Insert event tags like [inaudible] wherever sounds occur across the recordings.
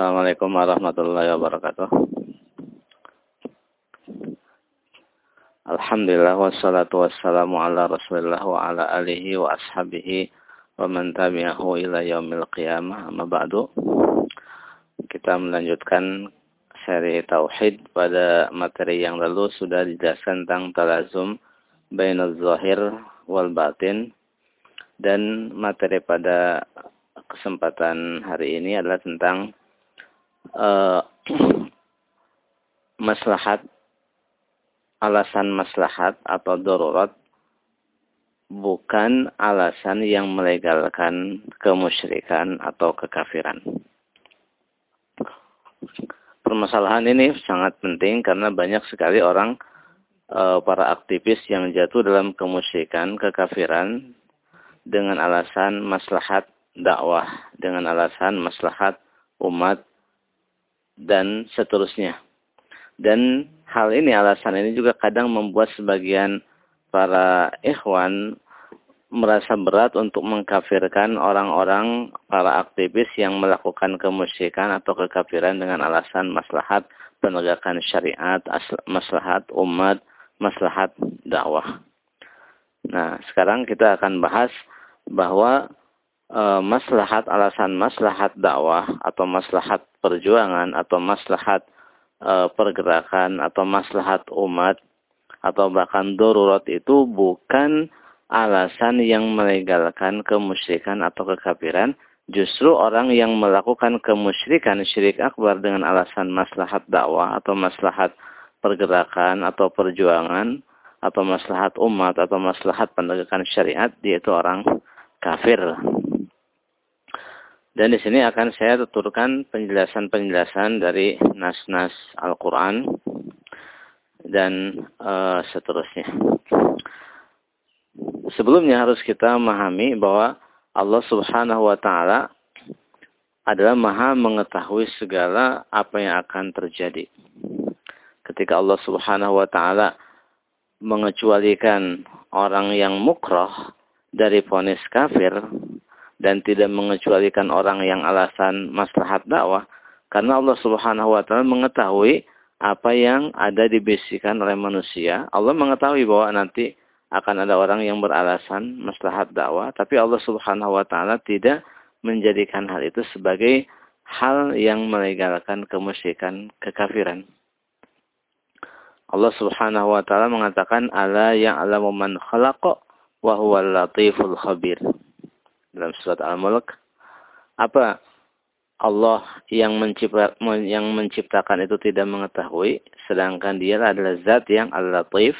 Assalamualaikum warahmatullahi wabarakatuh. Alhamdulillah wassalatu wassalamu ala rasulillah wa ala alihi wa ashabihi wa man tabi'ahu ila yaumil qiyamah amma ba'du. Kita melanjutkan seri Tauhid pada materi yang lalu sudah dijelaskan tentang talazum bainal zahir wal batin dan materi pada kesempatan hari ini adalah tentang uh, [clears throat] maslahat alasan maslahat atau darurat bukan alasan yang melegalkan kemusyrikan atau kekafiran. Permasalahan ini sangat penting karena banyak sekali orang e, para aktivis yang jatuh dalam kemusyrikan, kekafiran dengan alasan maslahat dakwah, dengan alasan maslahat umat dan seterusnya. Dan hal ini alasan ini juga kadang membuat sebagian para ikhwan merasa berat untuk mengkafirkan orang-orang para aktivis yang melakukan kemusyrikan atau kekafiran dengan alasan maslahat penegakan syariat, maslahat umat, maslahat dakwah. Nah, sekarang kita akan bahas bahwa e, maslahat alasan maslahat dakwah atau maslahat perjuangan atau maslahat e, pergerakan atau maslahat umat atau bahkan darurat itu bukan alasan yang melegalkan kemusyrikan atau kekafiran. Justru orang yang melakukan kemusyrikan syirik akbar dengan alasan maslahat dakwah atau maslahat pergerakan atau perjuangan atau maslahat umat atau maslahat penegakan syariat dia itu orang kafir. Dan di sini akan saya tuturkan penjelasan-penjelasan dari nas-nas Al-Quran dan uh, seterusnya. Sebelumnya harus kita memahami bahwa Allah Subhanahu wa taala adalah Maha mengetahui segala apa yang akan terjadi. Ketika Allah Subhanahu wa taala mengecualikan orang yang mukroh dari ponis kafir dan tidak mengecualikan orang yang alasan maslahat dakwah karena Allah Subhanahu wa taala mengetahui apa yang ada dibisikan oleh manusia. Allah mengetahui bahwa nanti akan ada orang yang beralasan maslahat dakwah, tapi Allah Subhanahu wa taala tidak menjadikan hal itu sebagai hal yang melegalkan kemusyrikan, kekafiran. Allah Subhanahu wa taala mengatakan ala ya'lamu man khalaqa wa huwal latiful khabir. Dalam surat Al-Mulk apa Allah yang, mencipta, yang menciptakan itu tidak mengetahui, sedangkan dia adalah zat yang al-latif,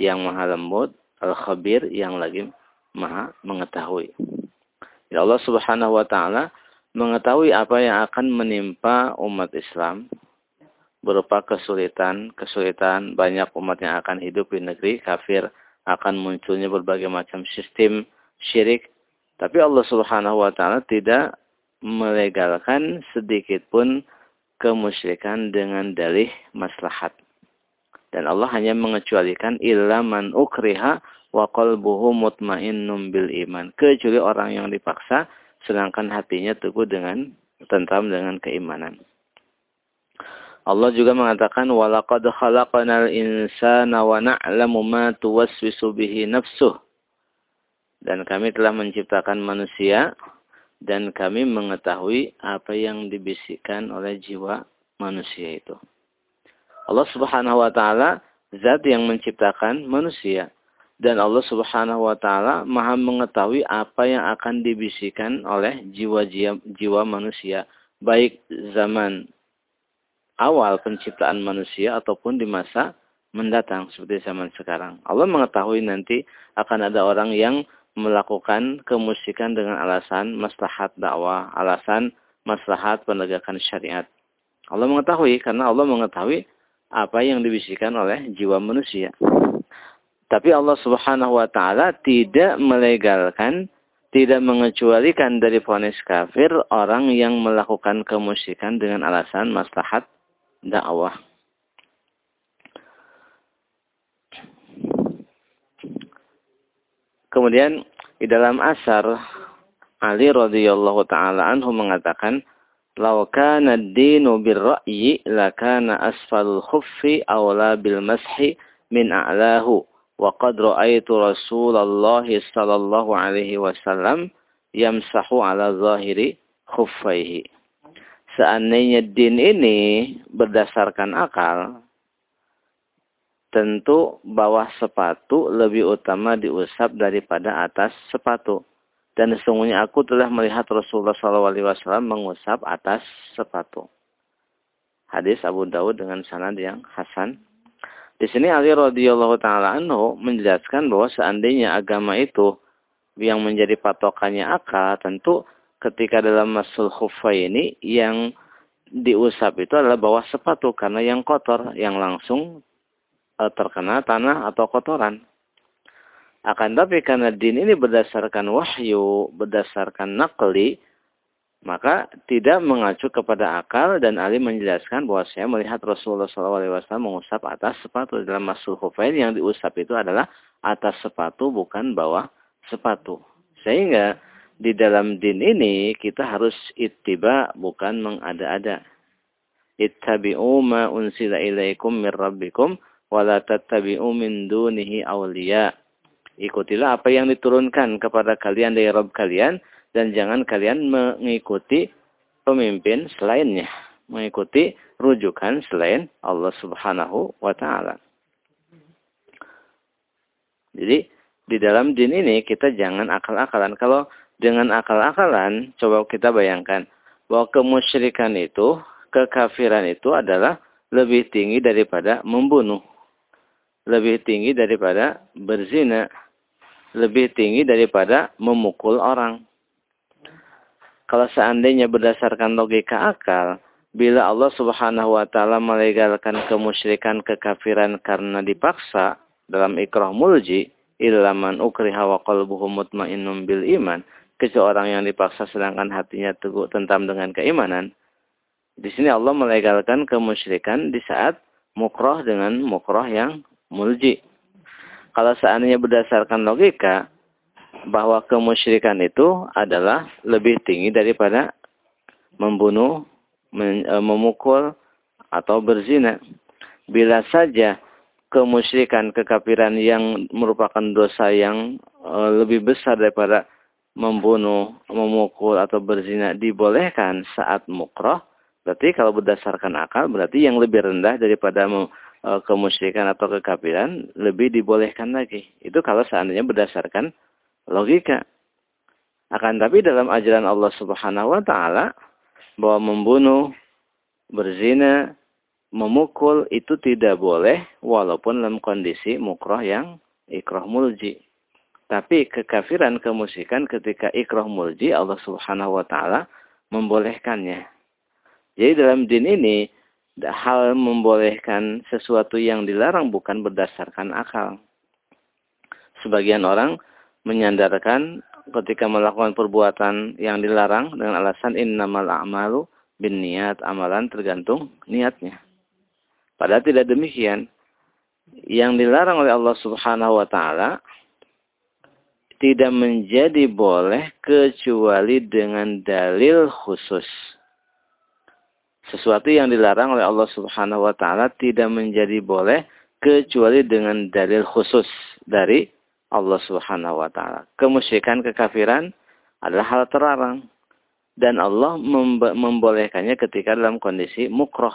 yang maha lembut, al-khabir, yang lagi maha mengetahui. Ya Allah subhanahu wa ta'ala mengetahui apa yang akan menimpa umat Islam, berupa kesulitan, kesulitan banyak umat yang akan hidup di negeri kafir, akan munculnya berbagai macam sistem syirik. Tapi Allah subhanahu wa ta'ala tidak melegalkan sedikit pun kemusyrikan dengan dalih maslahat. Dan Allah hanya mengecualikan illa man ukriha wa qalbuhu mutmainnum bil iman. Kecuali orang yang dipaksa sedangkan hatinya teguh dengan tentram dengan keimanan. Allah juga mengatakan walaqad khalaqanal insana wa na'lamu ma tuwaswisu bihi nafsuh. Dan kami telah menciptakan manusia dan kami mengetahui apa yang dibisikkan oleh jiwa manusia itu. Allah Subhanahu wa taala zat yang menciptakan manusia dan Allah Subhanahu wa taala Maha mengetahui apa yang akan dibisikkan oleh jiwa-jiwa jiwa manusia baik zaman awal penciptaan manusia ataupun di masa mendatang seperti zaman sekarang. Allah mengetahui nanti akan ada orang yang melakukan kemusikan dengan alasan maslahat dakwah, alasan maslahat penegakan syariat. Allah mengetahui karena Allah mengetahui apa yang dibisikkan oleh jiwa manusia. Tapi Allah Subhanahu wa taala tidak melegalkan, tidak mengecualikan dari vonis kafir orang yang melakukan kemusikan dengan alasan maslahat dakwah. Kemudian di dalam asar Ali radhiyallahu taala anhu mengatakan Lau kana ad-dinu bir-ra'yi lakana asfalul khuffi awla bil mashi min a'lahu. Wa qad ra'aitu Rasulullah sallallahu alaihi wasallam yamsahu ala zahiri khuffaihi. Seandainya din ini berdasarkan akal, tentu bawah sepatu lebih utama diusap daripada atas sepatu. Dan sesungguhnya aku telah melihat Rasulullah SAW mengusap atas sepatu. Hadis Abu Dawud dengan sanad yang hasan. Di sini Ali radhiyallahu taala anhu menjelaskan bahwa seandainya agama itu yang menjadi patokannya akal, tentu ketika dalam masul khuffa ini yang diusap itu adalah bawah sepatu karena yang kotor yang langsung terkena tanah atau kotoran. Akan tapi karena din ini berdasarkan wahyu, berdasarkan nakli, maka tidak mengacu kepada akal dan Ali menjelaskan bahwa saya melihat Rasulullah SAW mengusap atas sepatu dalam masul khufain yang diusap itu adalah atas sepatu bukan bawah sepatu. Sehingga di dalam din ini kita harus ittiba bukan mengada-ada. Ittabi'u ma unsila ilaikum min rabbikum wala tattabi'u min dunihi awliya. Ikutilah apa yang diturunkan kepada kalian dari Rabb kalian dan jangan kalian mengikuti pemimpin selainnya, mengikuti rujukan selain Allah Subhanahu wa taala. Jadi di dalam din ini kita jangan akal-akalan. Kalau dengan akal-akalan, coba kita bayangkan bahwa kemusyrikan itu, kekafiran itu adalah lebih tinggi daripada membunuh lebih tinggi daripada berzina, lebih tinggi daripada memukul orang. Kalau seandainya berdasarkan logika akal, bila Allah Subhanahu wa taala melegalkan kemusyrikan kekafiran karena dipaksa dalam ikrah mulji, ilaman ukriha wa qalbuhu mutmainnun bil iman, kecuali orang yang dipaksa sedangkan hatinya teguh tentam dengan keimanan. Di sini Allah melegalkan kemusyrikan di saat mukroh dengan mukroh yang mulji. Kalau seandainya berdasarkan logika bahwa kemusyrikan itu adalah lebih tinggi daripada membunuh, e, memukul atau berzina. Bila saja kemusyrikan, kekafiran yang merupakan dosa yang e, lebih besar daripada membunuh, memukul atau berzina dibolehkan saat mukroh, berarti kalau berdasarkan akal berarti yang lebih rendah daripada kemusyrikan atau kekafiran lebih dibolehkan lagi. Itu kalau seandainya berdasarkan logika. Akan tapi dalam ajaran Allah Subhanahu wa taala bahwa membunuh, berzina, memukul itu tidak boleh walaupun dalam kondisi mukroh yang ikroh mulji. Tapi kekafiran, kemusyrikan ketika ikroh mulji Allah Subhanahu wa taala membolehkannya. Jadi dalam din ini hal membolehkan sesuatu yang dilarang bukan berdasarkan akal. Sebagian orang menyandarkan ketika melakukan perbuatan yang dilarang dengan alasan innamal a'malu bin niat amalan tergantung niatnya. Padahal tidak demikian. Yang dilarang oleh Allah Subhanahu wa taala tidak menjadi boleh kecuali dengan dalil khusus. Sesuatu yang dilarang oleh Allah Subhanahu wa taala tidak menjadi boleh kecuali dengan dalil khusus dari Allah Subhanahu wa taala. Kemusyrikan, kekafiran adalah hal terlarang dan Allah membolehkannya ketika dalam kondisi mukroh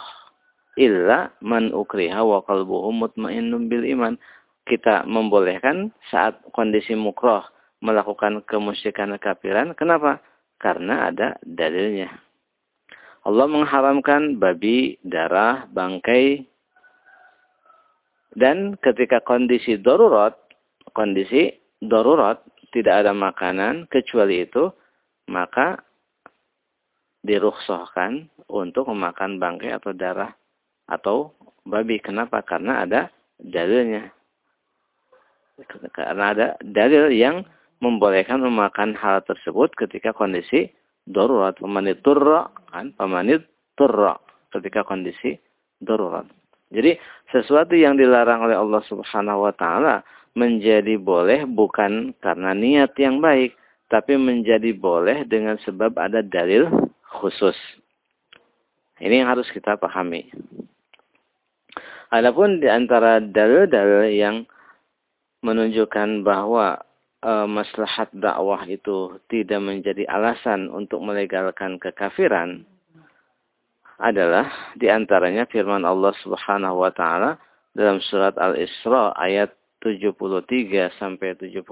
illa man ukriha wa qalbuhu mutmainnun bil iman. Kita membolehkan saat kondisi mukroh melakukan kemusyrikan kekafiran. Kenapa? Karena ada dalilnya. Allah mengharamkan babi, darah, bangkai. Dan ketika kondisi darurat, kondisi darurat, tidak ada makanan kecuali itu, maka dirukhsahkan untuk memakan bangkai atau darah atau babi. Kenapa? Karena ada dalilnya. Karena ada dalil yang membolehkan memakan hal tersebut ketika kondisi darurat pemanit turra kan pemanit turra ketika kondisi darurat. Jadi sesuatu yang dilarang oleh Allah Subhanahu wa taala menjadi boleh bukan karena niat yang baik, tapi menjadi boleh dengan sebab ada dalil khusus. Ini yang harus kita pahami. Adapun di antara dalil-dalil yang menunjukkan bahwa e, maslahat dakwah itu tidak menjadi alasan untuk melegalkan kekafiran adalah di antaranya firman Allah Subhanahu wa taala dalam surat Al-Isra ayat 73 sampai 75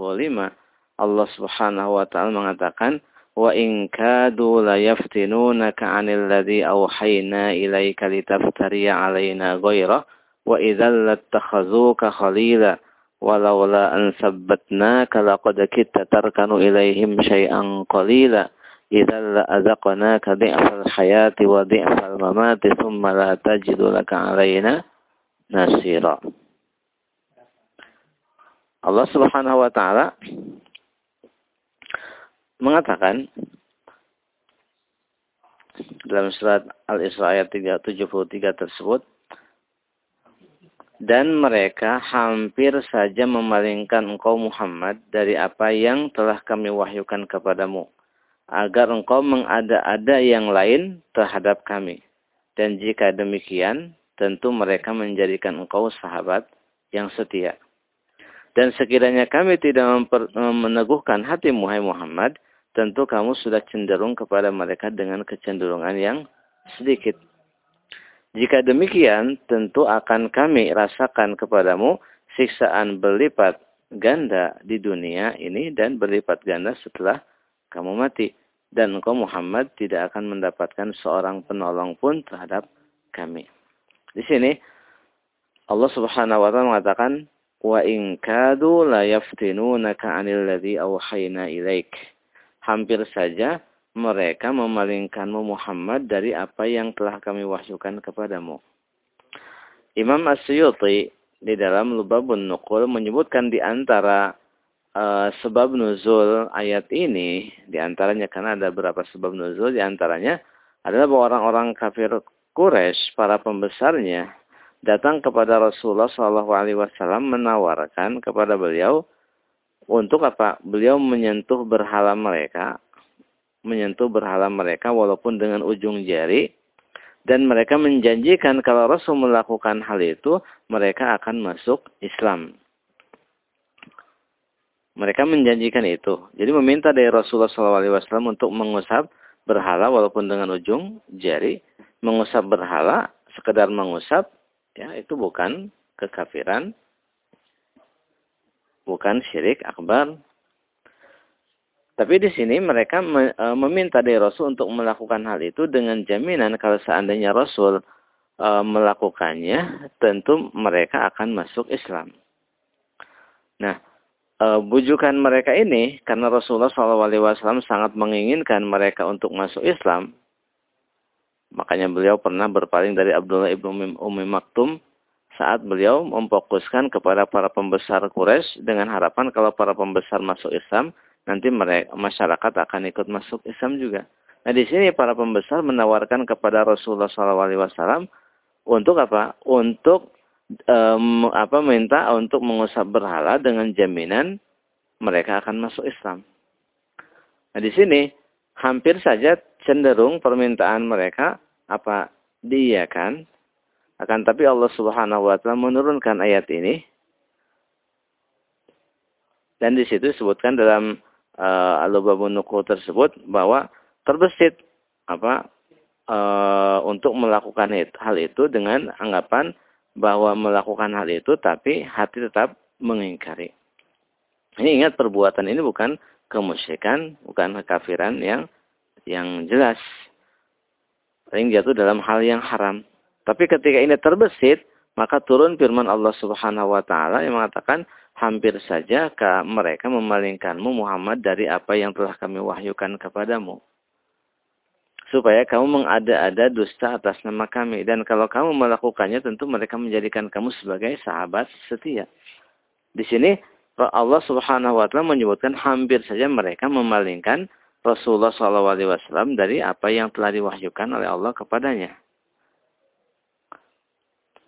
Allah Subhanahu wa taala mengatakan wa in kadu la yaftinunaka 'anil ladzi awhayna ilaika litaftariya 'alaina ghaira wa idzal khalila walaula an sabbatnaka laqad kitta tarkanu ilaihim syai'an qalila idzal la'azaqnaka dhi'fal hayati wa dhi'fal mamati thumma la tajidu laka 'alaina nasira. Allah Subhanahu wa taala mengatakan dalam surat Al-Isra ayat 373 tersebut dan mereka hampir saja memalingkan engkau Muhammad dari apa yang telah kami wahyukan kepadamu agar engkau mengada-ada yang lain terhadap kami dan jika demikian tentu mereka menjadikan engkau sahabat yang setia dan sekiranya kami tidak meneguhkan hati Muhammad tentu kamu sudah cenderung kepada mereka dengan kecenderungan yang sedikit. Jika demikian, tentu akan kami rasakan kepadamu siksaan berlipat ganda di dunia ini dan berlipat ganda setelah kamu mati. Dan engkau Muhammad tidak akan mendapatkan seorang penolong pun terhadap kami. Di sini Allah Subhanahu wa taala mengatakan wa in kadu la yaftinunaka 'anil awhayna ilaika hampir saja mereka memalingkanmu Muhammad dari apa yang telah kami wahyukan kepadamu. Imam Asyuti di dalam Lubabun Nukul menyebutkan di antara uh, sebab nuzul ayat ini, di antaranya karena ada beberapa sebab nuzul, di antaranya adalah bahwa orang-orang kafir Quraisy, para pembesarnya, datang kepada Rasulullah SAW menawarkan kepada beliau untuk apa? Beliau menyentuh berhala mereka, menyentuh berhala mereka walaupun dengan ujung jari, dan mereka menjanjikan kalau Rasul melakukan hal itu, mereka akan masuk Islam. Mereka menjanjikan itu. Jadi meminta dari Rasulullah SAW untuk mengusap berhala walaupun dengan ujung jari. Mengusap berhala, sekedar mengusap, ya itu bukan kekafiran, bukan syirik akbar. Tapi di sini mereka e, meminta dari Rasul untuk melakukan hal itu dengan jaminan kalau seandainya Rasul e, melakukannya, tentu mereka akan masuk Islam. Nah, e, bujukan mereka ini karena Rasulullah SAW sangat menginginkan mereka untuk masuk Islam, makanya beliau pernah berpaling dari Abdullah ibnu Umi Maktum saat beliau memfokuskan kepada para pembesar Quraisy dengan harapan kalau para pembesar masuk Islam, nanti mereka masyarakat akan ikut masuk Islam juga. Nah di sini para pembesar menawarkan kepada Rasulullah SAW untuk apa? Untuk um, apa? Minta untuk mengusap berhala dengan jaminan mereka akan masuk Islam. Nah di sini hampir saja cenderung permintaan mereka apa diiyakan akan tapi Allah Subhanahu wa taala menurunkan ayat ini dan di situ disebutkan dalam uh, Al-Babun tersebut bahwa terbesit apa uh, untuk melakukan hal itu dengan anggapan bahwa melakukan hal itu tapi hati tetap mengingkari. Ini ingat perbuatan ini bukan kemusyrikan, bukan kekafiran yang yang jelas. Paling jatuh dalam hal yang haram. Tapi ketika ini terbesit, maka turun firman Allah Subhanahu wa taala yang mengatakan hampir saja mereka memalingkanmu Muhammad dari apa yang telah kami wahyukan kepadamu. Supaya kamu mengada-ada dusta atas nama kami. Dan kalau kamu melakukannya tentu mereka menjadikan kamu sebagai sahabat setia. Di sini Allah subhanahu wa ta'ala menyebutkan hampir saja mereka memalingkan Rasulullah SAW dari apa yang telah diwahyukan oleh Allah kepadanya.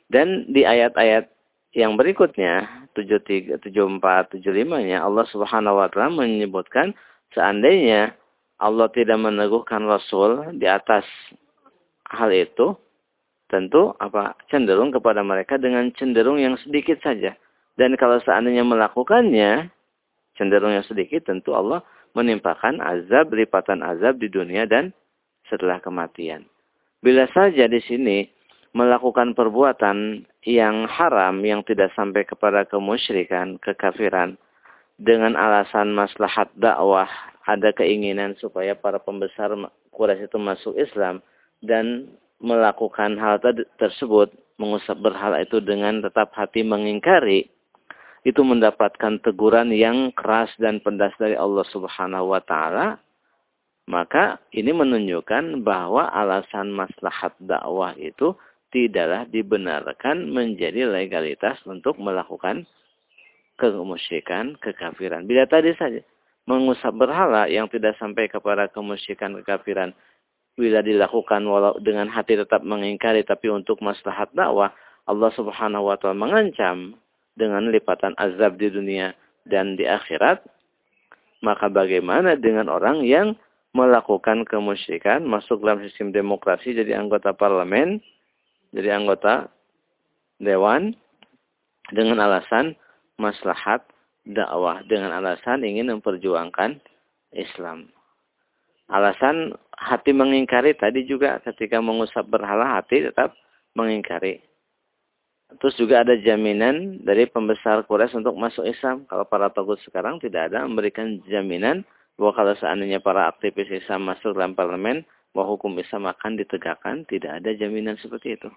Dan di ayat-ayat yang berikutnya, 73, 74, 75-nya, Allah subhanahu wa ta'ala menyebutkan seandainya Allah tidak meneguhkan Rasul di atas hal itu tentu apa cenderung kepada mereka dengan cenderung yang sedikit saja. Dan kalau seandainya melakukannya cenderung yang sedikit tentu Allah menimpakan azab lipatan azab di dunia dan setelah kematian. Bila saja di sini melakukan perbuatan yang haram yang tidak sampai kepada kemusyrikan, kekafiran dengan alasan maslahat dakwah, ada keinginan supaya para pembesar Quraisy itu masuk Islam dan melakukan hal tersebut, mengusap berhala itu dengan tetap hati mengingkari, itu mendapatkan teguran yang keras dan pedas dari Allah Subhanahu wa taala, maka ini menunjukkan bahwa alasan maslahat dakwah itu tidaklah dibenarkan menjadi legalitas untuk melakukan kemusyrikan, kekafiran. Bila tadi saja mengusap berhala yang tidak sampai kepada kemusyrikan kekafiran bila dilakukan walau dengan hati tetap mengingkari tapi untuk maslahat dakwah Allah Subhanahu wa taala mengancam dengan lipatan azab di dunia dan di akhirat maka bagaimana dengan orang yang melakukan kemusyrikan masuk dalam sistem demokrasi jadi anggota parlemen jadi anggota dewan dengan alasan maslahat dakwah dengan alasan ingin memperjuangkan Islam. Alasan hati mengingkari tadi juga ketika mengusap berhala hati tetap mengingkari. Terus juga ada jaminan dari pembesar Quraisy untuk masuk Islam. Kalau para togut sekarang tidak ada memberikan jaminan bahwa kalau seandainya para aktivis Islam masuk dalam parlemen, bahwa hukum Islam akan ditegakkan. Tidak ada jaminan seperti itu.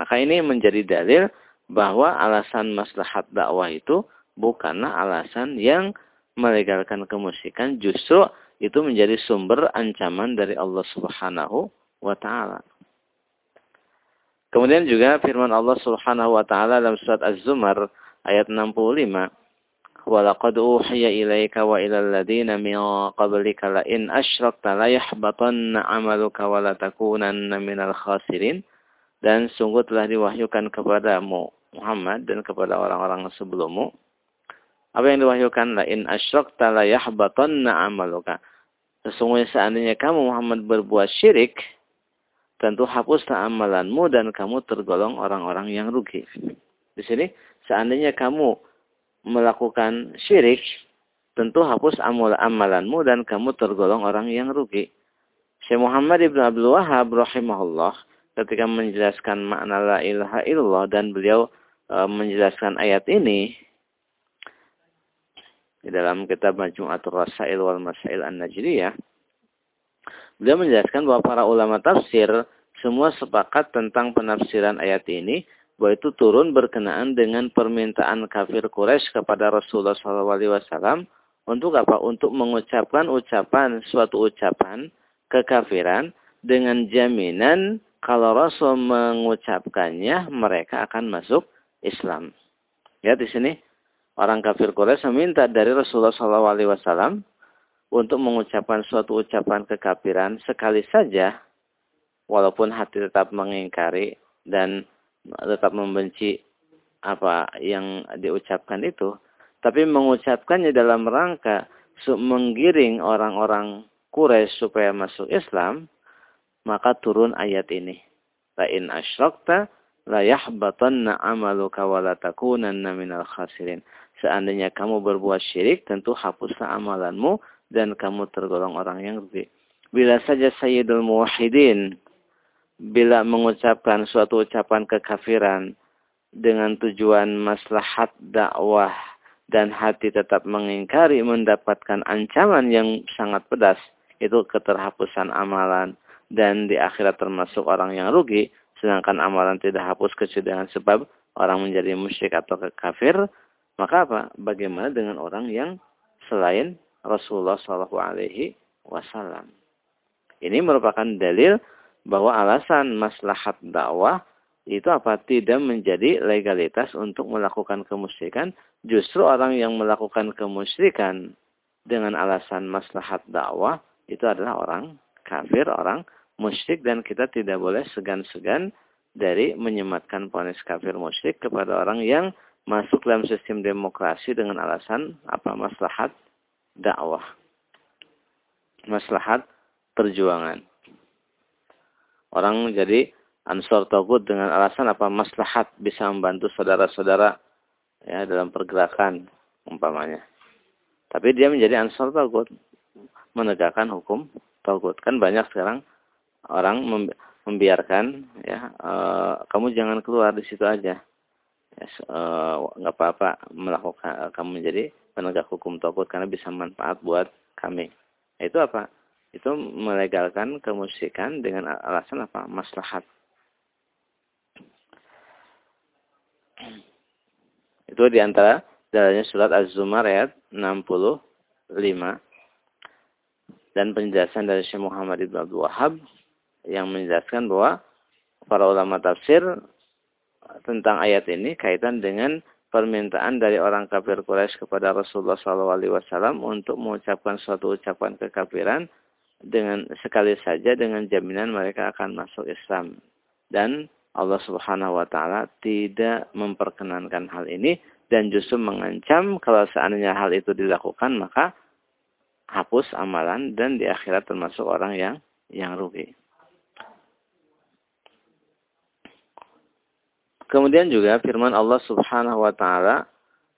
Maka ini menjadi dalil bahwa alasan maslahat dakwah itu bukanlah alasan yang melegalkan kemusikan, justru itu menjadi sumber ancaman dari Allah Subhanahu wa taala. Kemudian juga firman Allah Subhanahu wa taala dalam surat Az-Zumar ayat 65, "Walaqad uhiya ilaika wa ilal ladzina min qablika la in asyrakta la yahbatanna 'amaluka wa la takunanna minal khasirin." Dan sungguh telah diwahyukan kepadamu Muhammad dan kepada orang-orang sebelummu apa yang diwahyukan la in asyrakta la yahbatanna amaluka. Sesungguhnya seandainya kamu Muhammad berbuat syirik, tentu hapuslah amalanmu dan kamu tergolong orang-orang yang rugi. Di sini seandainya kamu melakukan syirik, tentu hapus amal amalanmu dan kamu tergolong orang yang rugi. Syekh Muhammad Ibn Abdul Wahab rahimahullah ketika menjelaskan makna la ilaha illallah dan beliau e, menjelaskan ayat ini di dalam kitab Majmu'atul Rasail wal Masail An-Najriyah beliau menjelaskan bahwa para ulama tafsir semua sepakat tentang penafsiran ayat ini bahwa itu turun berkenaan dengan permintaan kafir Quraisy kepada Rasulullah SAW untuk apa? Untuk mengucapkan ucapan suatu ucapan kekafiran dengan jaminan kalau Rasul mengucapkannya mereka akan masuk Islam. Ya di sini orang kafir Quraisy meminta dari Rasulullah SAW untuk mengucapkan suatu ucapan kekafiran sekali saja, walaupun hati tetap mengingkari dan tetap membenci apa yang diucapkan itu, tapi mengucapkannya dalam rangka menggiring orang-orang Quraisy supaya masuk Islam, maka turun ayat ini. La in asyrakta la yahbatanna amaluka wa la takunanna minal khasirin seandainya kamu berbuat syirik, tentu hapuslah amalanmu dan kamu tergolong orang yang rugi. Bila saja Sayyidul Muwahhidin bila mengucapkan suatu ucapan kekafiran dengan tujuan maslahat dakwah dan hati tetap mengingkari mendapatkan ancaman yang sangat pedas itu keterhapusan amalan dan di akhirat termasuk orang yang rugi sedangkan amalan tidak hapus kecuali dengan sebab orang menjadi musyrik atau kafir maka apa? Bagaimana dengan orang yang selain Rasulullah Shallallahu Alaihi Wasallam? Ini merupakan dalil bahwa alasan maslahat dakwah itu apa? Tidak menjadi legalitas untuk melakukan kemusyrikan. Justru orang yang melakukan kemusyrikan dengan alasan maslahat dakwah itu adalah orang kafir, orang musyrik. Dan kita tidak boleh segan-segan dari menyematkan ponis kafir musyrik kepada orang yang masuk dalam sistem demokrasi dengan alasan apa? Maslahat dakwah. Maslahat perjuangan Orang jadi ansor togut dengan alasan apa maslahat bisa membantu saudara-saudara ya dalam pergerakan umpamanya. Tapi dia menjadi ansor togut menegakkan hukum togut. Kan banyak sekarang orang membiarkan ya e, kamu jangan keluar di situ aja. Ya, e, nggak apa-apa melakukan kamu menjadi penegak hukum togut karena bisa manfaat buat kami. Itu apa? Itu melegalkan kemusikan dengan alasan apa? Maslahat. Itu di antara dalilnya surat Az-Zumar ayat 65 dan penjelasan dari Syekh Muhammad Ibn Abdul Wahab yang menjelaskan bahwa para ulama tafsir tentang ayat ini kaitan dengan permintaan dari orang kafir Quraisy kepada Rasulullah SAW untuk mengucapkan suatu ucapan kekafiran dengan sekali saja dengan jaminan mereka akan masuk Islam dan Allah Subhanahu wa taala tidak memperkenankan hal ini dan justru mengancam kalau seandainya hal itu dilakukan maka hapus amalan dan di akhirat termasuk orang yang yang rugi. Kemudian juga firman Allah Subhanahu wa taala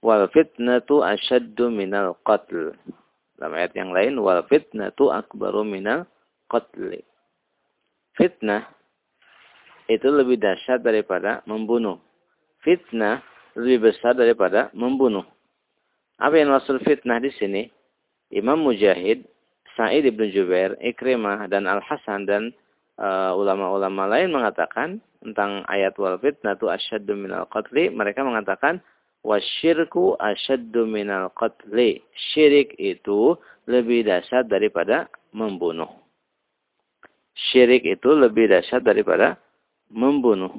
wal fitnatu asyaddu minal qatl. Dalam ayat yang lain wal fitnatu akbaru minal qatl. Fitnah itu lebih dahsyat daripada membunuh. Fitnah lebih besar daripada membunuh. Apa yang maksud fitnah di sini? Imam Mujahid, Sa'id ibn Jubair, Ikrimah, dan Al-Hasan, dan uh, ulama-ulama uh, lain mengatakan tentang ayat wal fitnah itu asyaddu minal qatli. Mereka mengatakan wasyirku asyaddu minal qatli. Syirik itu lebih dahsyat daripada membunuh. Syirik itu lebih dahsyat daripada membunuh.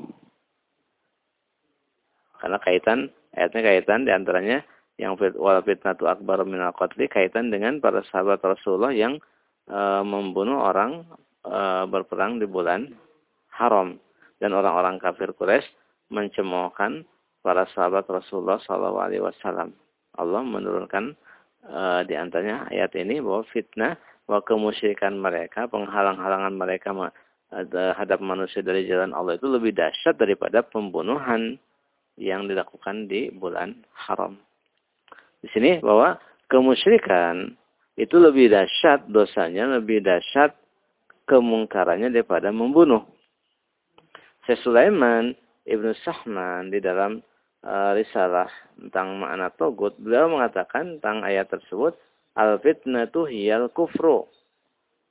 Karena kaitan, ayatnya kaitan di antaranya yang wal fitnatu akbar minal qatli kaitan dengan para sahabat Rasulullah yang e, membunuh orang e, berperang di bulan haram dan orang-orang kafir Quraisy mencemoohkan para sahabat Rasulullah SAW. Allah menurunkan e, di antaranya ayat ini bahwa fitnah bahwa kemusyrikan mereka, penghalang-halangan mereka terhadap manusia dari jalan Allah itu lebih dahsyat daripada pembunuhan yang dilakukan di bulan haram. Di sini bahwa kemusyrikan itu lebih dahsyat dosanya, lebih dahsyat kemungkarannya daripada membunuh. Syekh Ibnu Sahman di dalam uh, risalah tentang makna togut, beliau mengatakan tentang ayat tersebut, al-fitnatu hiyal kufru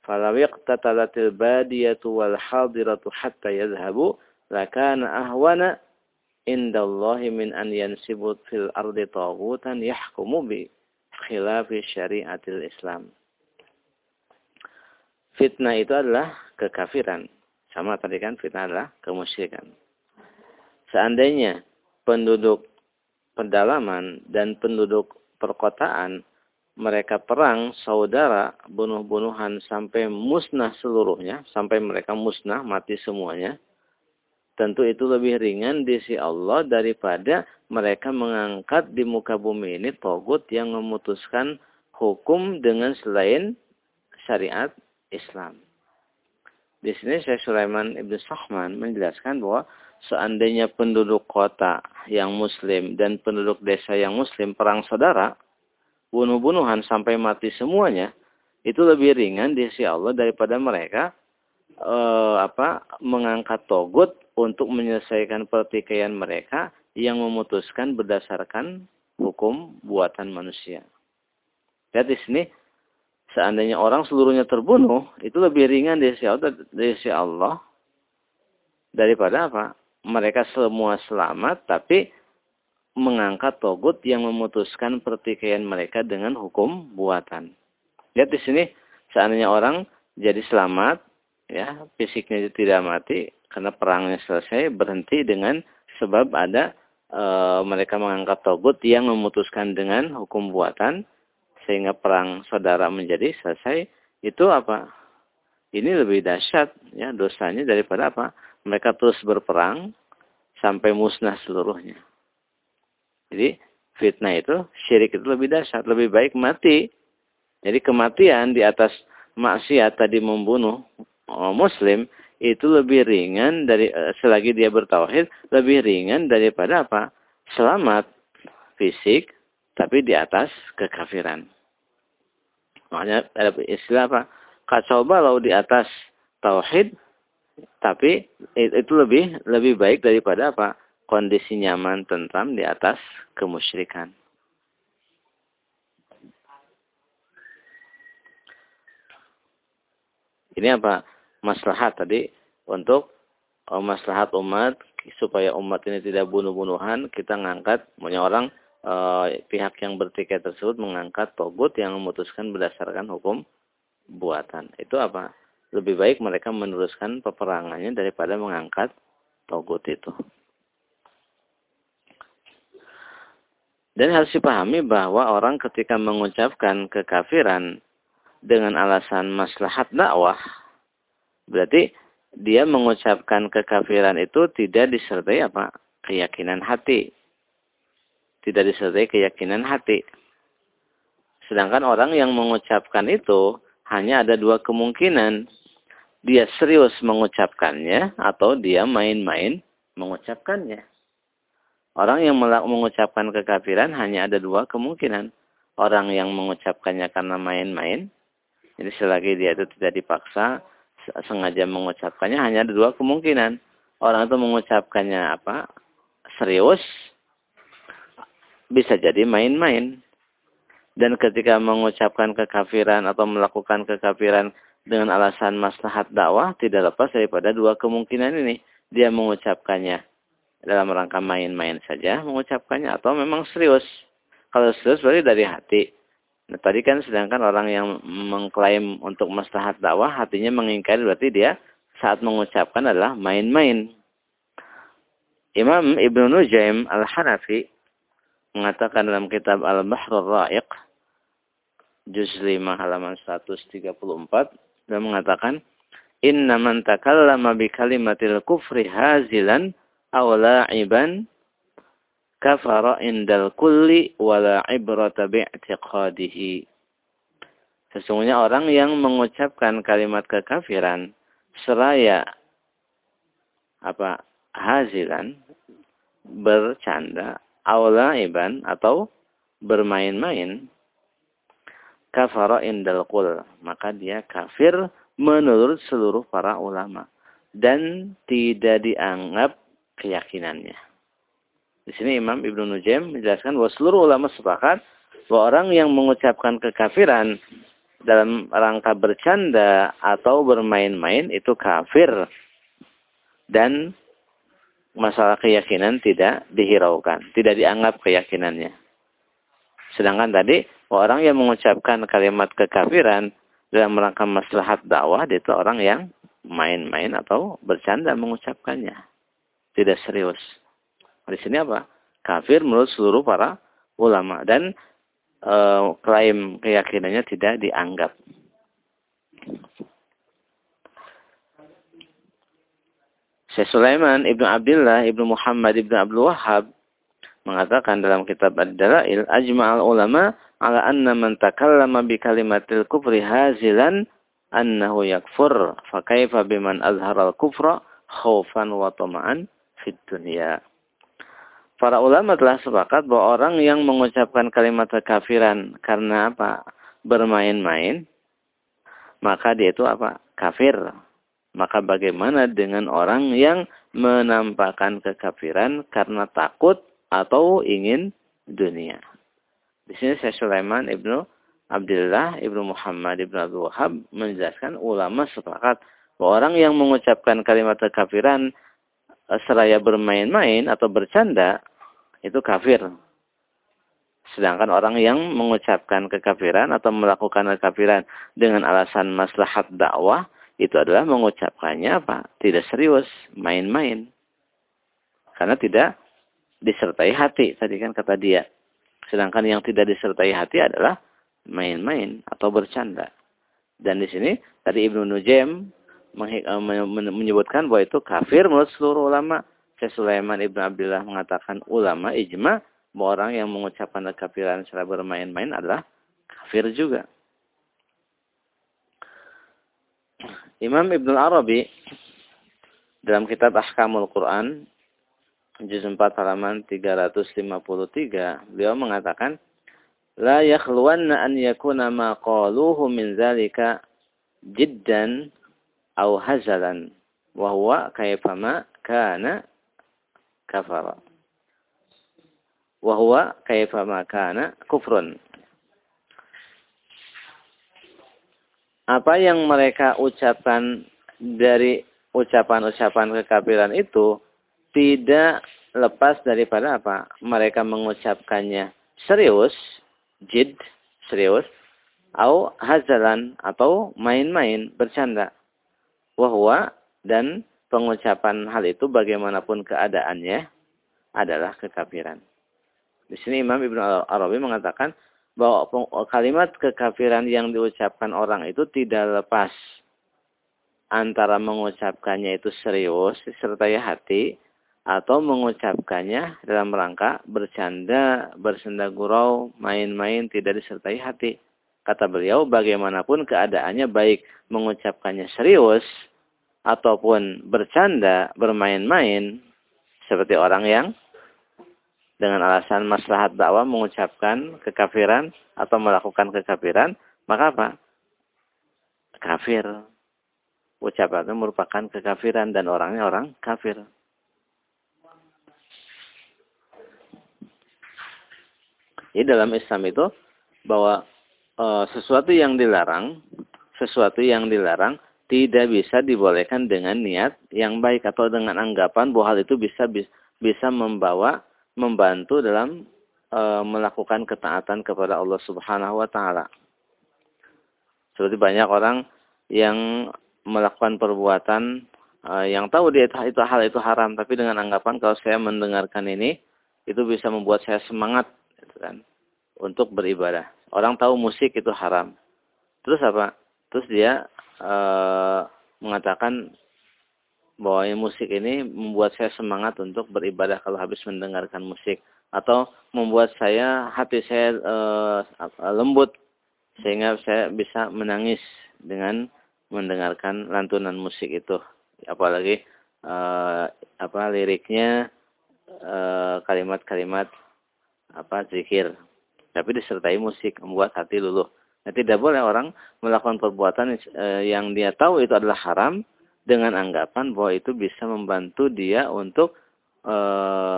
Falau iqtatalatil badiyatu wal hadiratu hatta yadhhabu lakana ahwana indallahi min an yansibu fil ardi taghutan yahkumu bi khilafi syariatil Islam. Fitnah itu adalah kekafiran. Sama tadi kan fitnah adalah kemusyrikan. Seandainya penduduk pedalaman dan penduduk perkotaan mereka perang saudara bunuh-bunuhan sampai musnah seluruhnya, sampai mereka musnah mati semuanya, tentu itu lebih ringan di sisi Allah daripada mereka mengangkat di muka bumi ini togut yang memutuskan hukum dengan selain syariat Islam. Di sini Syekh Sulaiman Ibn Sahman menjelaskan bahwa seandainya penduduk kota yang muslim dan penduduk desa yang muslim perang saudara, bunuh-bunuhan sampai mati semuanya itu lebih ringan di sisi Allah daripada mereka eh, apa mengangkat togut untuk menyelesaikan pertikaian mereka yang memutuskan berdasarkan hukum buatan manusia. Lihat di sini, seandainya orang seluruhnya terbunuh, itu lebih ringan di sisi Allah daripada apa? Mereka semua selamat, tapi mengangkat togut yang memutuskan pertikaian mereka dengan hukum buatan. Lihat di sini, seandainya orang jadi selamat, ya fisiknya tidak mati karena perangnya selesai, berhenti dengan sebab ada e, mereka mengangkat togut yang memutuskan dengan hukum buatan, sehingga perang saudara menjadi selesai. Itu apa? Ini lebih dahsyat ya dosanya daripada apa? Mereka terus berperang sampai musnah seluruhnya. Jadi fitnah itu, syirik itu lebih dahsyat, lebih baik mati. Jadi kematian di atas maksiat tadi membunuh muslim itu lebih ringan dari eh, selagi dia bertauhid lebih ringan daripada apa? Selamat fisik tapi di atas kekafiran. Makanya istilah apa? Kacau balau di atas tauhid tapi itu lebih lebih baik daripada apa? Kondisi nyaman tentram di atas kemusyrikan. Ini apa? Maslahat tadi untuk oh, maslahat umat supaya umat ini tidak bunuh-bunuhan kita ngangkat punya orang eh, pihak yang bertiket tersebut mengangkat togut yang memutuskan berdasarkan hukum buatan. Itu apa? Lebih baik mereka meneruskan peperangannya daripada mengangkat togut itu. Dan harus dipahami bahwa orang ketika mengucapkan kekafiran dengan alasan maslahat dakwah, berarti dia mengucapkan kekafiran itu tidak disertai apa? keyakinan hati. Tidak disertai keyakinan hati. Sedangkan orang yang mengucapkan itu hanya ada dua kemungkinan. Dia serius mengucapkannya atau dia main-main mengucapkannya. Orang yang mengucapkan kekafiran hanya ada dua kemungkinan. Orang yang mengucapkannya karena main-main jadi selagi dia itu tidak dipaksa, sengaja mengucapkannya hanya ada dua kemungkinan. Orang itu mengucapkannya apa? Serius, bisa jadi main-main. Dan ketika mengucapkan kekafiran atau melakukan kekafiran dengan alasan maslahat dakwah, tidak lepas daripada dua kemungkinan ini. Dia mengucapkannya dalam rangka main-main saja, mengucapkannya atau memang serius. Kalau serius berarti dari hati. Nah, tadi kan sedangkan orang yang mengklaim untuk maslahat dakwah hatinya mengingkari berarti dia saat mengucapkan adalah main-main. Imam Ibnu Nujaim Al-Hanafi mengatakan dalam kitab Al-Bahrul Ra'iq juz 5 halaman 134 dan mengatakan inna man takallama bi kalimatil kufri hazilan aw la'iban kafara indal kulli wala ibrata bi'tiqadihi. Sesungguhnya orang yang mengucapkan kalimat kekafiran seraya apa hazilan bercanda iban atau bermain-main kafara indal kul maka dia kafir menurut seluruh para ulama dan tidak dianggap keyakinannya. Di sini Imam Ibnu Nujaim menjelaskan bahwa seluruh ulama sepakat bahwa orang yang mengucapkan kekafiran dalam rangka bercanda atau bermain-main itu kafir dan masalah keyakinan tidak dihiraukan, tidak dianggap keyakinannya. Sedangkan tadi orang yang mengucapkan kalimat kekafiran dalam rangka maslahat dakwah itu orang yang main-main atau bercanda mengucapkannya, tidak serius. Di sini apa? Kafir menurut seluruh para ulama dan e, klaim keyakinannya tidak dianggap. Syekh Sulaiman Ibnu Abdullah Ibnu Muhammad Ibnu Abdul Wahab mengatakan dalam kitab Ad-Dalail ajma'al ulama ala anna man takallama bi kalimatil kufri hazilan annahu yakfur fa kaifa biman azhara al-kufra khaufan wa tama'an fid dunya Para ulama telah sepakat bahwa orang yang mengucapkan kalimat kekafiran karena apa? Bermain-main, maka dia itu apa? Kafir. Maka bagaimana dengan orang yang menampakkan kekafiran karena takut atau ingin dunia? Di sini saya Sulaiman ibnu Abdullah ibnu Muhammad ibnu Abdul Wahab menjelaskan ulama sepakat bahwa orang yang mengucapkan kalimat kekafiran eh, seraya bermain-main atau bercanda itu kafir. Sedangkan orang yang mengucapkan kekafiran atau melakukan kekafiran dengan alasan maslahat dakwah itu adalah mengucapkannya apa? Tidak serius, main-main. Karena tidak disertai hati, tadi kan kata dia. Sedangkan yang tidak disertai hati adalah main-main atau bercanda. Dan di sini tadi Ibnu Nujaim menyebutkan bahwa itu kafir menurut seluruh ulama Syekh Sulaiman Ibn Abdullah mengatakan ulama ijma bahwa orang yang mengucapkan kekafiran secara bermain-main adalah kafir juga. Imam Ibn Arabi dalam kitab Ahkamul Quran juz 4 halaman 353 beliau mengatakan la yakhluwanna an yakuna ma qaluhu min zalika jiddan aw hazalan wa huwa kayfama kana kafara. Wa huwa kayfama kana kufrun. Apa yang mereka ucapkan dari ucapan-ucapan kekafiran itu tidak lepas daripada apa? Mereka mengucapkannya serius, jid, serius, atau hazalan, atau main-main, bercanda. Wahwa, dan pengucapan hal itu bagaimanapun keadaannya adalah kekafiran. Di sini Imam Ibn Arabi mengatakan bahwa kalimat kekafiran yang diucapkan orang itu tidak lepas antara mengucapkannya itu serius disertai hati atau mengucapkannya dalam rangka bercanda, bersenda gurau, main-main tidak disertai hati. Kata beliau, bagaimanapun keadaannya baik mengucapkannya serius ataupun bercanda, bermain-main seperti orang yang dengan alasan maslahat dakwah mengucapkan kekafiran atau melakukan kekafiran, maka apa? Kafir. Ucapan itu merupakan kekafiran dan orangnya orang kafir. Jadi dalam Islam itu bahwa e, sesuatu yang dilarang, sesuatu yang dilarang tidak bisa dibolehkan dengan niat yang baik atau dengan anggapan bahwa hal itu bisa bisa membawa membantu dalam e, melakukan ketaatan kepada Allah Subhanahu wa taala. Seperti banyak orang yang melakukan perbuatan e, yang tahu dia itu, itu hal itu haram tapi dengan anggapan kalau saya mendengarkan ini itu bisa membuat saya semangat gitu kan untuk beribadah. Orang tahu musik itu haram. Terus apa? Terus dia e, mengatakan bahwa musik ini membuat saya semangat untuk beribadah kalau habis mendengarkan musik atau membuat saya hati saya e, lembut sehingga saya bisa menangis dengan mendengarkan lantunan musik itu apalagi e, apa liriknya kalimat-kalimat apa zikir tapi disertai musik membuat hati luluh. Nah, tidak boleh orang melakukan perbuatan eh, yang dia tahu itu adalah haram dengan anggapan bahwa itu bisa membantu dia untuk e,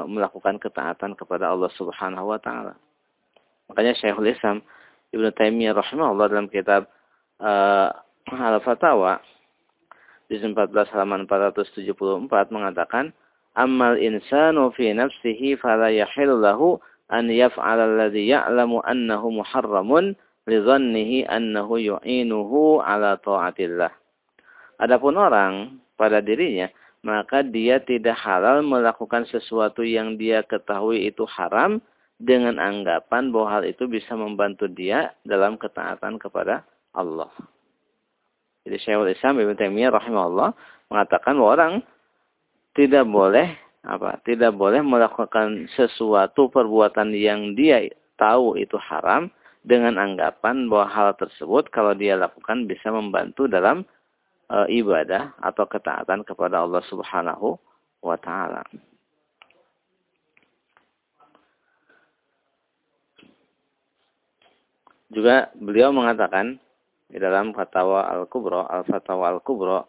melakukan ketaatan kepada Allah Subhanahu wa taala. Makanya Syekhul Islam Ibnu Taimiyah rahimahullah dalam kitab e, Al-Fatawa di 14 halaman 474 mengatakan amal insanu fi nafsihi fala yahillu an yaf'ala alladhi ya'lamu annahu muharramun li dhannihi annahu yu'inuhu ala ta'atillah. Adapun orang pada dirinya, maka dia tidak halal melakukan sesuatu yang dia ketahui itu haram dengan anggapan bahwa hal itu bisa membantu dia dalam ketaatan kepada Allah. Jadi Syekhul Islam Ibn Taimiyah rahimahullah mengatakan bahwa orang tidak boleh apa tidak boleh melakukan sesuatu perbuatan yang dia tahu itu haram dengan anggapan bahwa hal tersebut kalau dia lakukan bisa membantu dalam e, ibadah atau ketaatan kepada Allah Subhanahu wa taala. Juga beliau mengatakan di dalam Fatwa Al-Kubra, Al-Fatwa Al-Kubra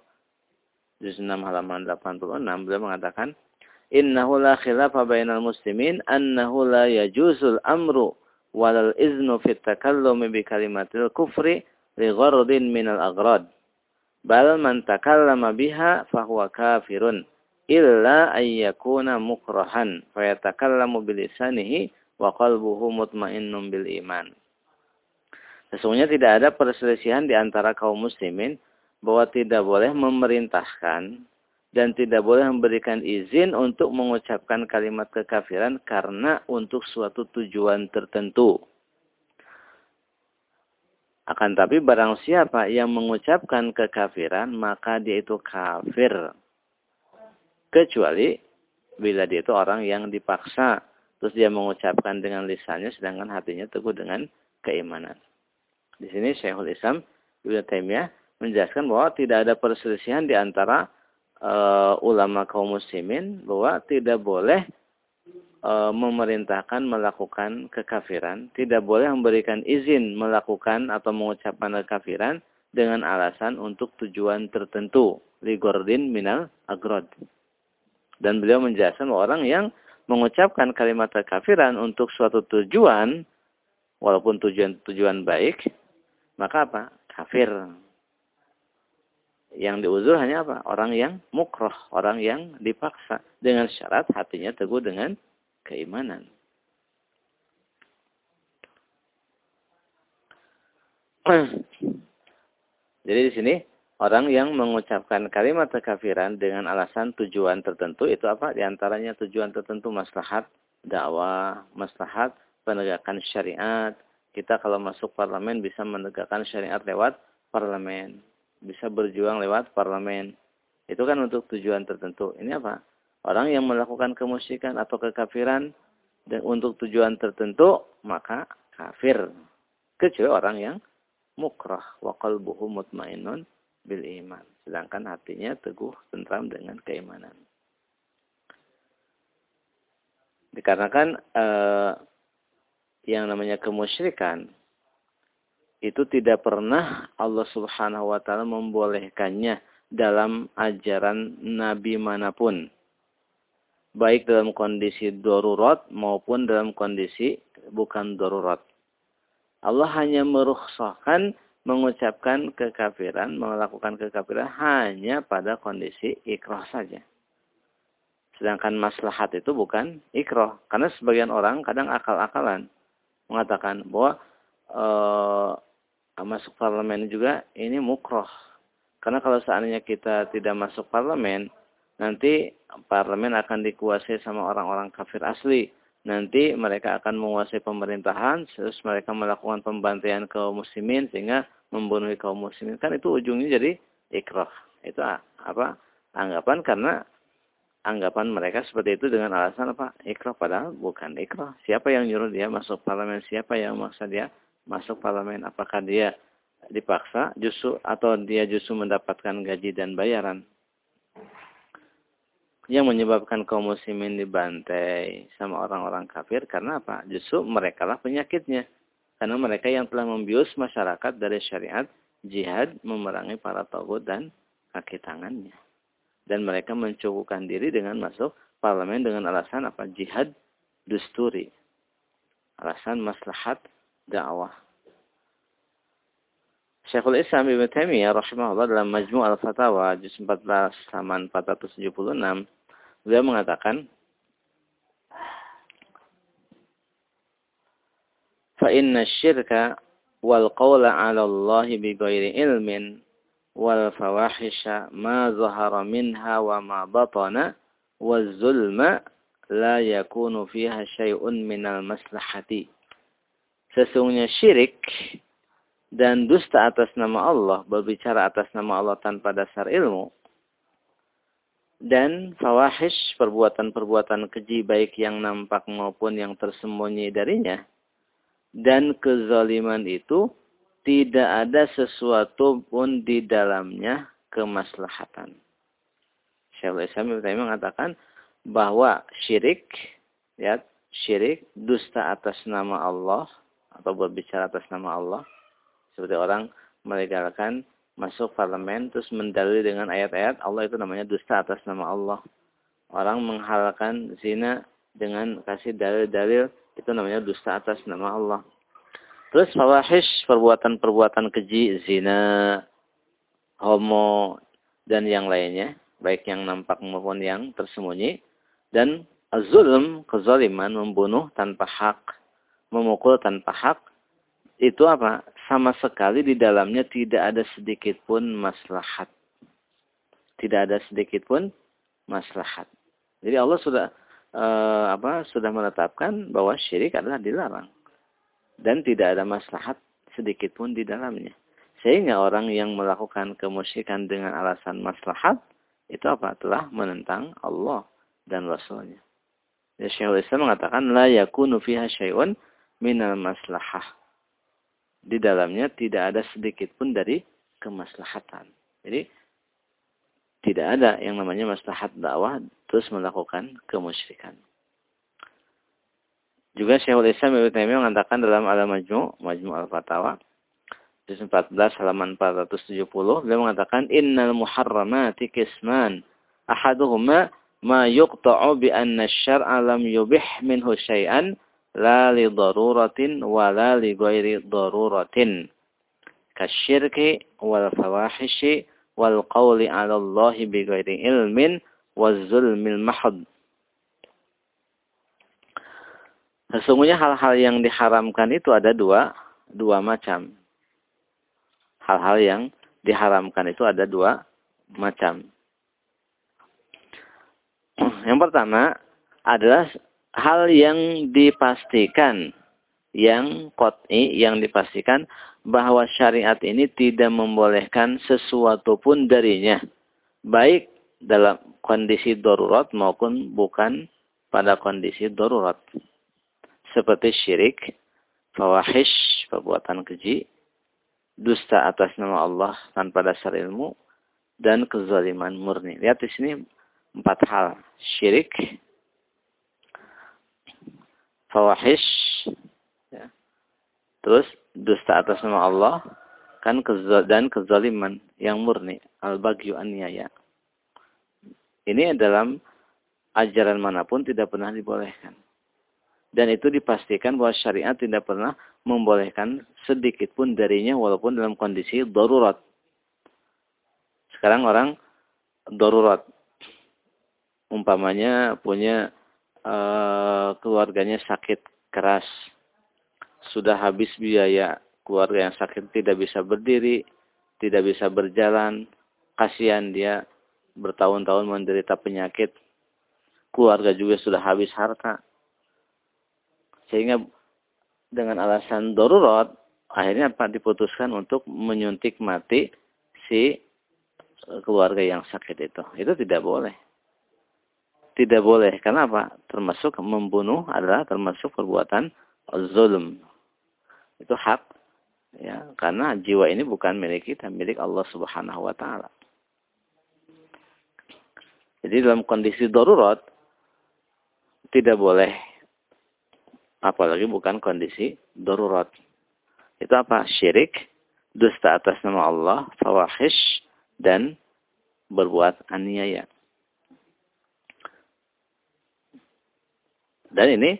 juz 6 halaman 86 beliau mengatakan innahu la khilafa bainal muslimin annahu la yajuzul amru walal iznu fit takallumi bi kalimatil kufri li ghardin minal aghrad. Bal man takallama biha fahuwa kafirun illa ayyakuna mukrahan fayatakallamu bilisanihi wa qalbuhu mutmainnun bil iman. Sesungguhnya tidak ada perselisihan di antara kaum muslimin bahwa tidak boleh memerintahkan dan tidak boleh memberikan izin untuk mengucapkan kalimat kekafiran karena untuk suatu tujuan tertentu. Akan tapi barang siapa yang mengucapkan kekafiran maka dia itu kafir. Kecuali bila dia itu orang yang dipaksa. Terus dia mengucapkan dengan lisannya sedangkan hatinya teguh dengan keimanan. Di sini Syekhul Islam Ibnu Taimiyah menjelaskan bahwa tidak ada perselisihan di antara uh, ulama kaum muslimin bahwa tidak boleh uh, memerintahkan melakukan kekafiran, tidak boleh memberikan izin melakukan atau mengucapkan kekafiran dengan alasan untuk tujuan tertentu, ligordin minal agrod. Dan beliau menjelaskan orang yang mengucapkan kalimat kekafiran untuk suatu tujuan, walaupun tujuan-tujuan baik, maka apa? Kafir. Yang diuzur hanya apa? Orang yang mukroh, orang yang dipaksa. Dengan syarat hatinya teguh dengan keimanan. [clears throat] Jadi di sini orang yang mengucapkan kalimat kekafiran dengan alasan tujuan tertentu itu apa? Di antaranya tujuan tertentu maslahat dakwah, maslahat penegakan syariat. Kita kalau masuk parlemen bisa menegakkan syariat lewat parlemen, bisa berjuang lewat parlemen. Itu kan untuk tujuan tertentu. Ini apa? Orang yang melakukan kemusyrikan atau kekafiran dan untuk tujuan tertentu maka kafir. Kecuali orang yang mukrah wa qalbuhu mutmainnun bil iman. Sedangkan hatinya teguh tentram dengan keimanan. Dikarenakan eh, yang namanya kemusyrikan itu tidak pernah Allah Subhanahu wa taala membolehkannya dalam ajaran nabi mana pun. Baik dalam kondisi darurat maupun dalam kondisi bukan darurat. Allah hanya merukhsahkan mengucapkan kekafiran, melakukan kekafiran hanya pada kondisi ikrah saja. Sedangkan maslahat itu bukan ikrah. Karena sebagian orang kadang akal-akalan mengatakan bahwa e, masuk parlemen juga ini mukroh. Karena kalau seandainya kita tidak masuk parlemen, nanti parlemen akan dikuasai sama orang-orang kafir asli nanti mereka akan menguasai pemerintahan, terus mereka melakukan pembantaian kaum muslimin sehingga membunuh kaum muslimin. Kan itu ujungnya jadi ikrah. Itu apa? Anggapan karena anggapan mereka seperti itu dengan alasan apa? Ikrah padahal bukan ikrah. Siapa yang nyuruh dia masuk parlemen? Siapa yang maksa dia masuk parlemen? Apakah dia dipaksa justru atau dia justru mendapatkan gaji dan bayaran? yang menyebabkan kaum muslimin dibantai sama orang-orang kafir karena apa? Justru mereka lah penyakitnya. Karena mereka yang telah membius masyarakat dari syariat jihad memerangi para togut dan kaki tangannya. Dan mereka mencukupkan diri dengan masuk parlemen dengan alasan apa? Jihad dusturi. Alasan maslahat دعوة. شيخ الإسلام ابن تيمية رحمه الله dalam مجموعة الفتاوى جزء 14 halaman 476 beliau mengatakan فإن الشرك والقول على الله بغير علم والفواحش ما ظهر منها وما بطن والظلم لا يكون فيها شيء من المصلحه sesungguhnya syirik dan dusta atas nama Allah, berbicara atas nama Allah tanpa dasar ilmu, dan fawahish, perbuatan-perbuatan keji baik yang nampak maupun yang tersembunyi darinya, dan kezaliman itu tidak ada sesuatu pun di dalamnya kemaslahatan. Syaikhul Islam Ibn mengatakan bahwa syirik, ya, syirik, dusta atas nama Allah, atau berbicara atas nama Allah, seperti orang melegalkan masuk parlemen terus mendalil dengan ayat-ayat Allah itu namanya dusta atas nama Allah. Orang menghalalkan zina dengan kasih dalil-dalil itu namanya dusta atas nama Allah. Terus fawahish perbuatan-perbuatan keji, zina, homo dan yang lainnya, baik yang nampak maupun yang tersembunyi dan azulm, kezaliman, membunuh tanpa hak, memukul tanpa hak, itu apa? Sama sekali di dalamnya tidak ada sedikit pun maslahat. Tidak ada sedikit pun maslahat. Jadi Allah sudah eh, apa? Sudah menetapkan bahwa syirik adalah dilarang dan tidak ada maslahat sedikit pun di dalamnya. Sehingga orang yang melakukan kemusyrikan dengan alasan maslahat itu apa? Telah menentang Allah dan Rasulnya. Ya, Syekhul Islam mengatakan la yakunu fiha syai'un minal maslahah di dalamnya tidak ada sedikit pun dari kemaslahatan. Jadi tidak ada yang namanya maslahat dakwah terus melakukan kemusyrikan. Juga Syekhul Islam Ibnu Taimiyah mengatakan dalam Al-Majmu' Majmu' Al-Fatawa juz 14 halaman 470 beliau mengatakan innal muharramati kisman ahaduhuma ma yuqta'u bi anna syar'a lam yubih minhu syai'an la li daruratin wa la li ghairi daruratin. Kasyirki wal fawahishi wal qawli 'ala Allah bi ghairi ilmin waz zulmil mahad. Sesungguhnya hal-hal yang diharamkan itu ada dua dua macam. Hal-hal yang diharamkan itu ada dua macam. Yang pertama adalah hal yang dipastikan, yang kot'i, yang dipastikan bahwa syariat ini tidak membolehkan sesuatu pun darinya. Baik dalam kondisi darurat maupun bukan pada kondisi darurat. Seperti syirik, fawahish, perbuatan keji, dusta atas nama Allah tanpa dasar ilmu, dan kezaliman murni. Lihat di sini empat hal. Syirik, fawahish, ya. terus dusta atas nama Allah, kan dan kezaliman yang murni. Al-bagyu aniaya. Ini dalam ajaran mana pun tidak pernah dibolehkan. Dan itu dipastikan bahwa syariat tidak pernah membolehkan sedikit pun darinya walaupun dalam kondisi darurat. Sekarang orang darurat. Umpamanya punya uh, keluarganya sakit keras. Sudah habis biaya. Keluarga yang sakit tidak bisa berdiri, tidak bisa berjalan. Kasihan dia bertahun-tahun menderita penyakit. Keluarga juga sudah habis harta sehingga dengan alasan darurat, akhirnya apa diputuskan untuk menyuntik mati si keluarga yang sakit itu. Itu tidak boleh. Tidak boleh. Karena apa? Termasuk membunuh adalah termasuk perbuatan zulm. Itu hak. Ya, karena jiwa ini bukan milik kita, milik Allah Subhanahu wa taala. Jadi dalam kondisi darurat tidak boleh apalagi bukan kondisi darurat. Itu apa? Syirik, dusta atas nama Allah, fawahish, dan berbuat aniaya. Dan ini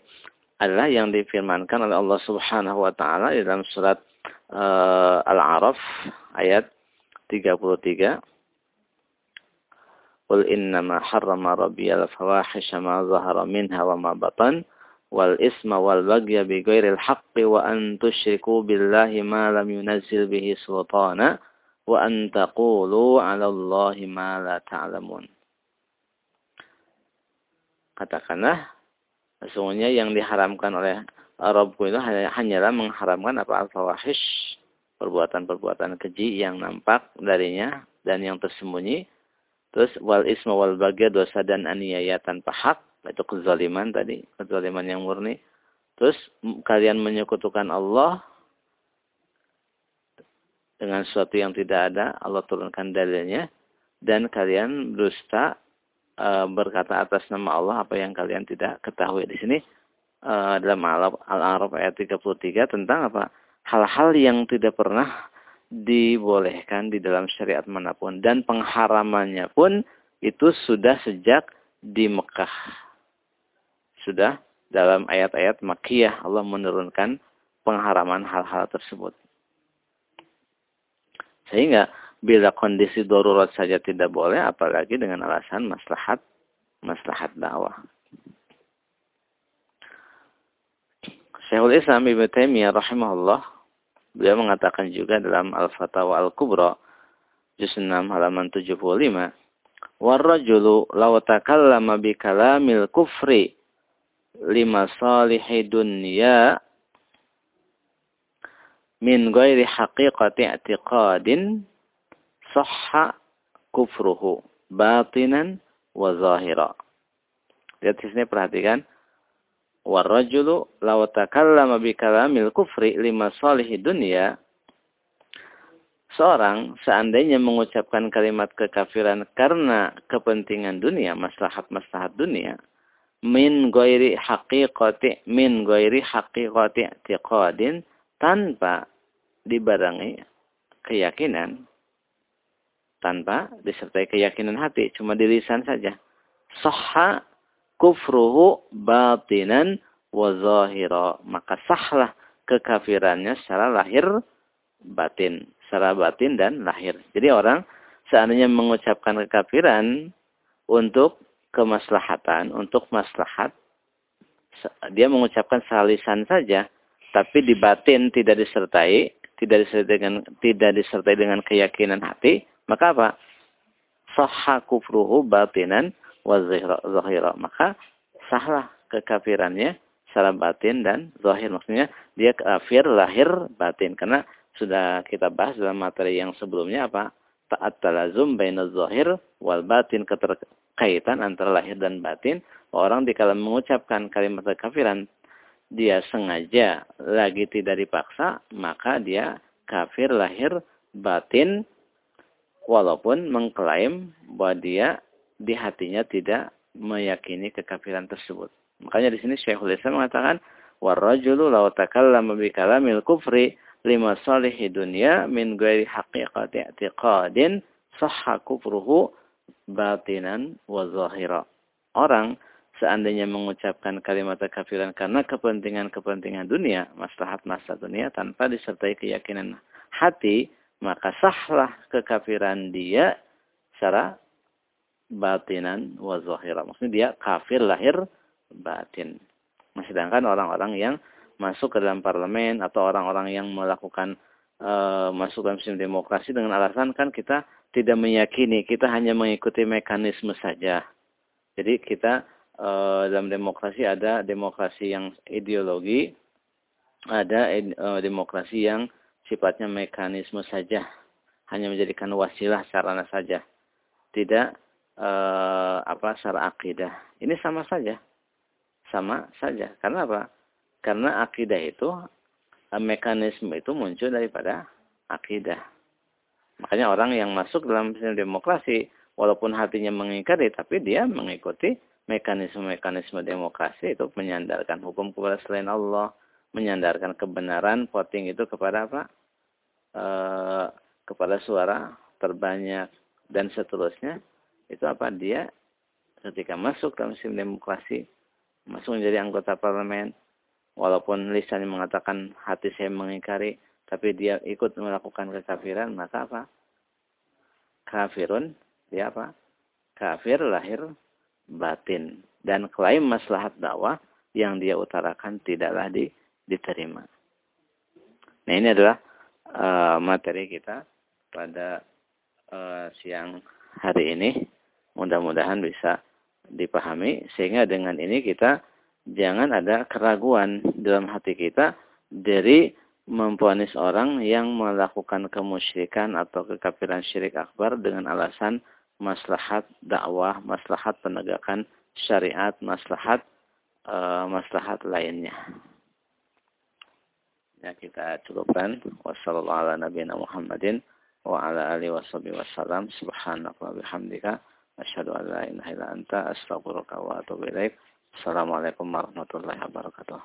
adalah yang difirmankan oleh Allah Subhanahu wa taala di dalam surat uh, Al-A'raf ayat 33. Qul innama harrama rabbiyal fawahisha ma zahara minha wa ma batan wal isma wal bagya bi ghairil haqqi wa an tusyriku billahi ma lam yunazzil bihi sultana wa an taqulu 'ala Allahi ma la ta'lamun. Katakanlah sesungguhnya yang diharamkan oleh Rabbku itu hanyalah mengharamkan apa al-fawahish, perbuatan-perbuatan keji yang nampak darinya dan yang tersembunyi. Terus wal isma wal bagya dosa dan aniaya tanpa hak itu kezaliman tadi, kezaliman yang murni. Terus kalian menyekutukan Allah dengan sesuatu yang tidak ada, Allah turunkan dalilnya dan kalian berdusta e, berkata atas nama Allah apa yang kalian tidak ketahui di sini e, dalam Al-A'raf ayat 33 tentang apa? Hal-hal yang tidak pernah dibolehkan di dalam syariat mana pun dan pengharamannya pun itu sudah sejak di Mekah sudah dalam ayat-ayat makiyah Allah menurunkan pengharaman hal-hal tersebut. Sehingga bila kondisi darurat saja tidak boleh, apalagi dengan alasan maslahat maslahat dakwah. Syekhul Islam Ibnu Taimiyah rahimahullah beliau mengatakan juga dalam Al-Fatawa Al-Kubra juz 6 halaman 75 Warrajulu law takallama bi kalamil kufri lima salihi dunya min ghairi haqiqati i'tiqadin sahha kufruhu batinan wa zahira. Lihat di sini perhatikan. Warrajulu law takallama bi kalamil kufri lima salihi dunya seorang seandainya mengucapkan kalimat kekafiran karena kepentingan dunia, maslahat-maslahat dunia, min goiri haqiqati min goiri haqiqati tiqadin tanpa dibarengi keyakinan tanpa disertai keyakinan hati cuma di lisan saja. Sahha kufruhu batinan wa zahira. Maka sahlah kekafirannya secara lahir batin secara batin dan lahir. Jadi orang seandainya mengucapkan kekafiran untuk kemaslahatan untuk maslahat dia mengucapkan salisan saja tapi di batin tidak disertai tidak disertai dengan tidak disertai dengan keyakinan hati maka apa? Sahha kufruhu batinan wa zahira. Maka sahlah kekafirannya secara batin dan zahir. Maksudnya dia kafir lahir batin. Karena sudah kita bahas dalam materi yang sebelumnya apa? Ta'at talazum baina zahir wal batin. Keterkaitan antara lahir dan batin. Orang dikala mengucapkan kalimat kekafiran dia sengaja lagi tidak dipaksa, maka dia kafir lahir batin walaupun mengklaim bahwa dia di hatinya tidak meyakini kekafiran tersebut. Makanya di sini Syekhul Islam mengatakan warajulu law takallama bi kalamil kufri lima salihi dunya min ghairi haqiqati i'tiqadin sahha kufruhu batinan wa zahira. Orang seandainya mengucapkan kalimat kekafiran karena kepentingan-kepentingan dunia, maslahat-maslahat dunia tanpa disertai keyakinan hati, maka sahlah kekafiran dia secara batinan wa zahira. Maksudnya dia kafir lahir batin. Sedangkan orang-orang yang masuk ke dalam parlemen atau orang-orang yang melakukan e, masuk dalam sistem demokrasi dengan alasan kan kita tidak meyakini, kita hanya mengikuti mekanisme saja. Jadi kita e, dalam demokrasi ada demokrasi yang ideologi, ada e, demokrasi yang sifatnya mekanisme saja, hanya menjadikan wasilah sarana saja, tidak eh, apa secara akidah. Ini sama saja, sama saja. Karena apa? Karena akidah itu eh, mekanisme itu muncul daripada akidah. Makanya orang yang masuk dalam sistem demokrasi, walaupun hatinya mengingkari, tapi dia mengikuti mekanisme-mekanisme demokrasi itu menyandarkan hukum kepada selain Allah, menyandarkan kebenaran voting itu kepada apa? E, kepada suara terbanyak dan seterusnya. Itu apa? Dia ketika masuk dalam sistem demokrasi, masuk menjadi anggota parlemen, walaupun lisannya mengatakan hati saya mengingkari, tapi dia ikut melakukan kekafiran, maka apa? Kafirun, dia apa? Kafir lahir batin. Dan klaim maslahat dakwah yang dia utarakan tidaklah di diterima. Nah ini adalah uh, materi kita pada uh, siang hari ini. Mudah-mudahan bisa dipahami sehingga dengan ini kita jangan ada keraguan dalam hati kita dari mempuanis orang yang melakukan kemusyrikan atau kekafiran syirik akbar dengan alasan maslahat dakwah, maslahat penegakan syariat, maslahat uh, maslahat lainnya ya kita cukupkan. Wassalamualaikum warahmatullahi wabarakatuh